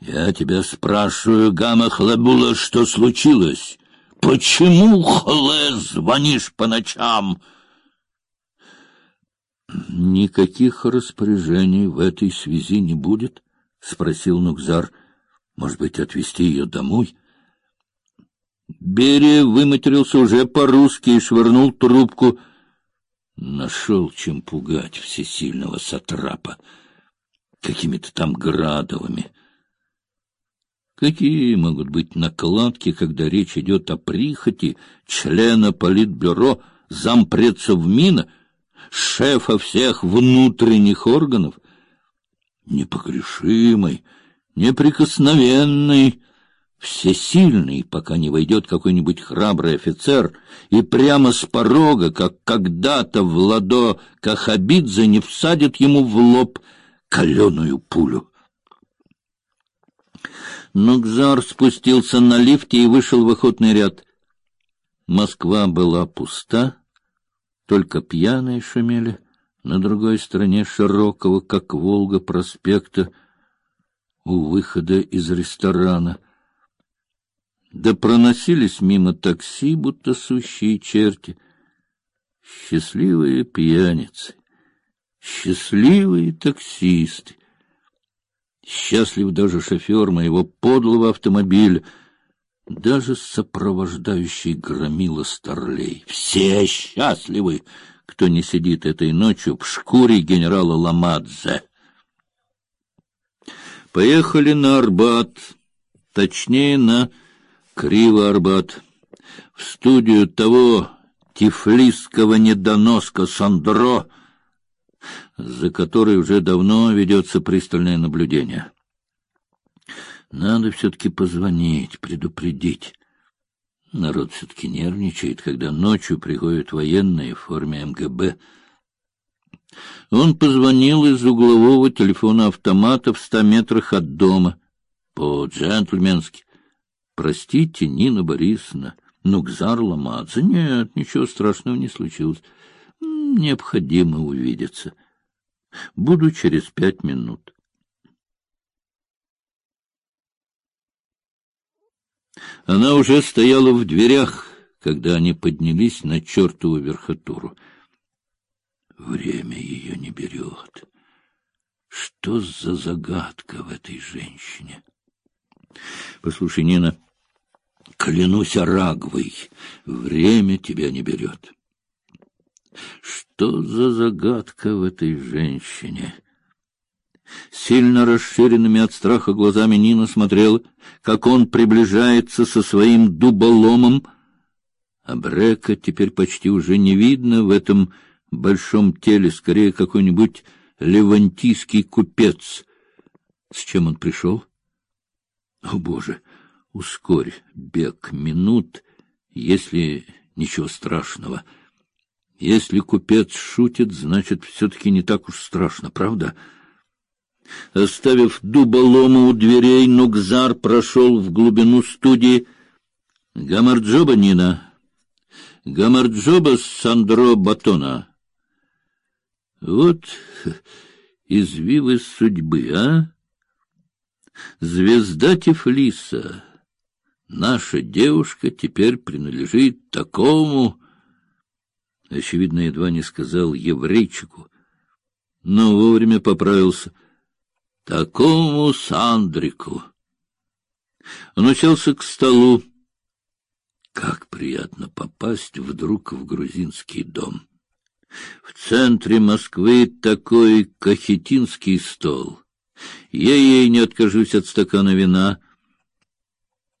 Я тебя спрашиваю, Гамма Хлебула, что случилось? Почему, Хле, звонишь по ночам? Никаких распоряжений в этой связи не будет? спросил Нукзар. Может быть, отвезти ее домой? Берия выматерился уже по-русски и швырнул трубку. Нашел чем пугать всесильного сатрапа какими-то там градовыми. Какие могут быть накладки, когда речь идет о прихоти члена политбюро, зампредцев МИНа, шефа всех внутренних органов? Непогрешимый, неприкосновенный, всесильный, пока не войдет какой-нибудь храбрый офицер и прямо с порога, как когда-то Владо Кахабидзе, не всадит ему в лоб каленую пулю. Нукзар спустился на лифте и вышел в охотный ряд. Москва была пуста, только пьяные шумели на другой стороне широкого, как Волга, проспекта у выхода из ресторана. Да проносились мимо такси, будто сущие черти. Счастливые пьяницы, счастливые таксисты. Счастлив даже шофер моего подлого автомобиля, даже сопровождающий громила старлей. Все счастливы, кто не сидит этой ночью в шкуре генерала Ламадзе. Поехали на Арбат, точнее на Криво-Арбат, в студию того тифлисского недоноска Сандро, за которой уже давно ведется пристальное наблюдение. Надо все-таки позвонить, предупредить. Народ все-таки нервничает, когда ночью приходят военные в форме МГБ. Он позвонил из углового телефона автомата в ста метрах от дома. По-джентльменски. Простите, Нина Борисовна, Нукзар Ламадзе. Нет, ничего страшного не случилось. Необходимо увидеться. Буду через пять минут. Она уже стояла в дверях, когда они поднялись на чертову верхотуру. Время ее не берет. Что за загадка в этой женщине? Послушай, Нина, клянусь Арагвой, время тебя не берет. Что за загадка в этой женщине? Сильно расширенными от страха глазами Нина смотрела, как он приближается со своим дуболомом, а Брека теперь почти уже не видно в этом большом теле, скорее какой-нибудь левантийский купец. С чем он пришел? О, Боже! Ускорь бег минут, если ничего страшного. Если купец шутит, значит, все-таки не так уж страшно, правда? — Оставив дуболома у дверей, Нукзар прошел в глубину студии. Гамарджоба Нина. Гамарджоба Сандро Батона. Вот извивы судьбы, а? Звезда Тифлиса. Наша девушка теперь принадлежит такому... Очевидно, едва не сказал еврейчику, но вовремя поправился — такому Сандрику. Он уселся к столу. Как приятно попасть вдруг в грузинский дом. В центре Москвы такой кахетинский стол. Я ей не откажусь от стакана вина.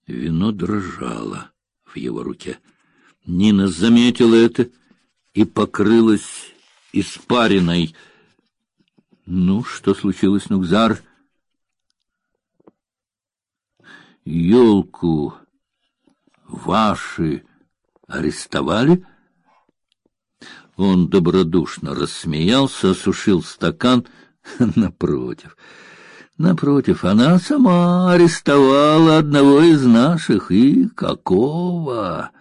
Вино дрожало в его руке. Нина заметила это и покрылась испариной. Ну, что случилось, Нукзар? Елку ваши арестовали? Он добродушно рассмеялся, осушил стакан. Напротив, напротив, она сама арестовала одного из наших. И какого?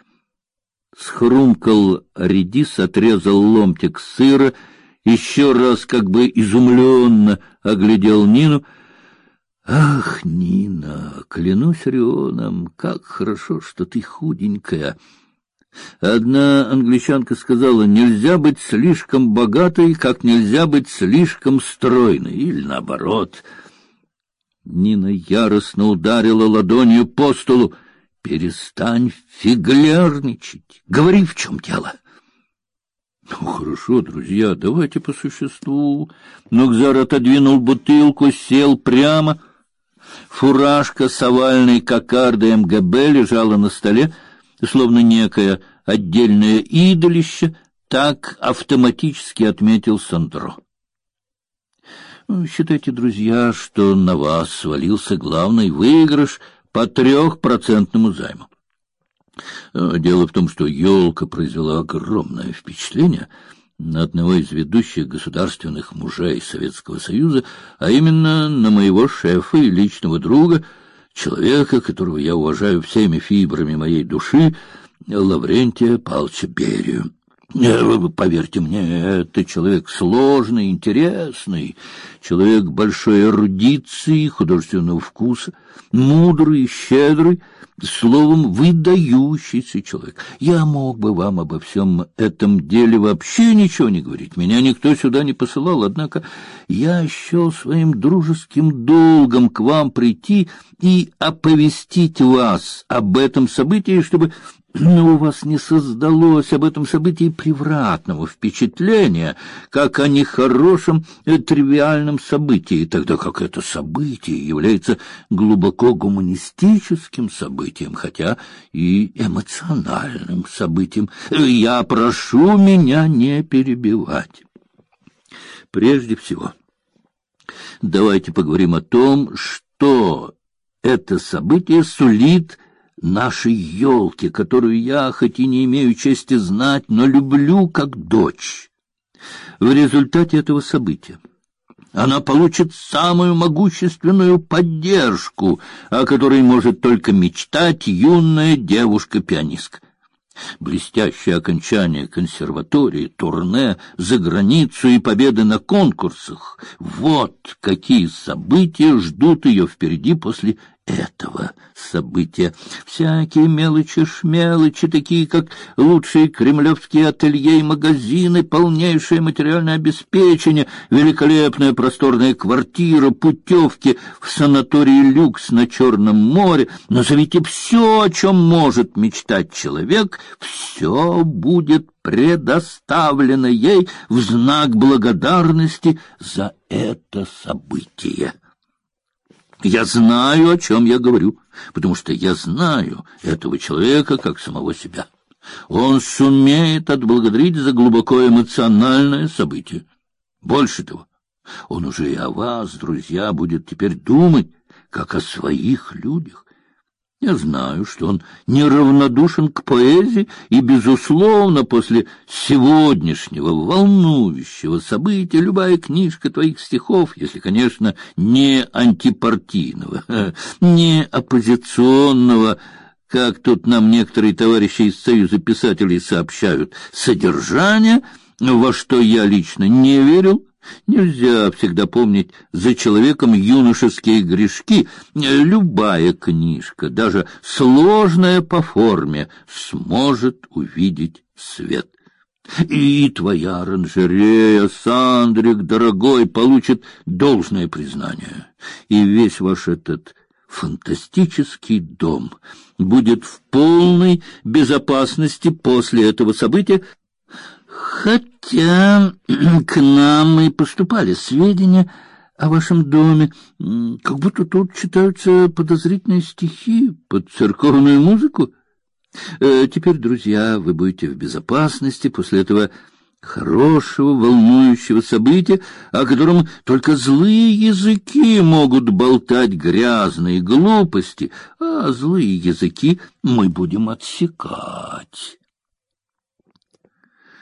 Схрумкал редис, отрезал ломтик сыра еще раз как бы изумленно оглядел Нину. Ах, Нина, клянусь Рионом, как хорошо, что ты худенькая. Одна англичанка сказала: "Нельзя быть слишком богатой, как нельзя быть слишком стройной", или наоборот. Нина яростно ударила ладонью по столу. Перестань фиглярничать. Говори, в чем дело. Ну, хорошо, друзья, давайте по существу. Нокзар отодвинул бутылку, сел прямо. Фуражка с овальной кокардой МГБ лежала на столе, словно некое отдельное идолище, так автоматически отметил Сандро. Считайте, друзья, что на вас свалился главный выигрыш по трехпроцентному займу. Э, дело в том, что елка произвела огромное впечатление на одного из ведущих государственных мужей Советского Союза, а именно на моего шефа и личного друга, человека, которого я уважаю всеми фибрами моей души, Лаврентия Павловича Берию. Поверьте мне, это человек сложный, интересный, человек большой эрудиции, художественного вкуса, мудрый, щедрый, словом, выдающийся человек. Я мог бы вам обо всем этом деле вообще ничего не говорить. Меня никто сюда не посылал, однако я счел своим дружеским долгом к вам прийти и оповестить вас об этом событии, чтобы но у вас не создалось об этом событии превратного впечатления, как о нехорошем тривиальном событии, тогда как это событие является глубоко гуманистическим событием, хотя и эмоциональным событием. Я прошу меня не перебивать. Прежде всего, давайте поговорим о том, что это событие сулит нашей елки, которую я, хоть и не имею чести знать, но люблю как дочь. В результате этого события она получит самую могущественную поддержку, о которой может только мечтать юная девушка-пианистка. Блестящее окончание консерватории, турне за границу и победы на конкурсах — вот какие события ждут ее впереди после этого события. Всякие мелочи-шмелочи, такие как лучшие кремлевские ателье и магазины, полнейшее материальное обеспечение, великолепная просторная квартира, путевки в санатории люкс на Черном море. Назовите все, о чем может мечтать человек, все будет предоставлено ей в знак благодарности за это событие. Я знаю, о чем я говорю, потому что я знаю этого человека как самого себя. Он сумеет отблагодарить за глубоко эмоциональное событие. Больше того, он уже и о вас, друзья, будет теперь думать, как о своих людях. Я знаю, что он неравнодушен к поэзии, и, безусловно, после сегодняшнего волнующего события любая книжка твоих стихов, если, конечно, не антипартийного, не оппозиционного, как тут нам некоторые товарищи из Союза писателей сообщают, содержание, во что я лично не верил, Нельзя всегда помнить за человеком юношеские грешки. Любая книжка, даже сложная по форме, сможет увидеть свет. И твоя оранжерея, Сандрик, дорогой, получит должное признание. И весь ваш этот фантастический дом будет в полной безопасности после этого события, Хотя к нам и поступали сведения о вашем доме, как будто тут читаются подозрительные стихи под церковную музыку. Э, теперь, друзья, вы будете в безопасности после этого хорошего, волнующего события, о котором только злые языки могут болтать грязные глупости, а злые языки мы будем отсекать.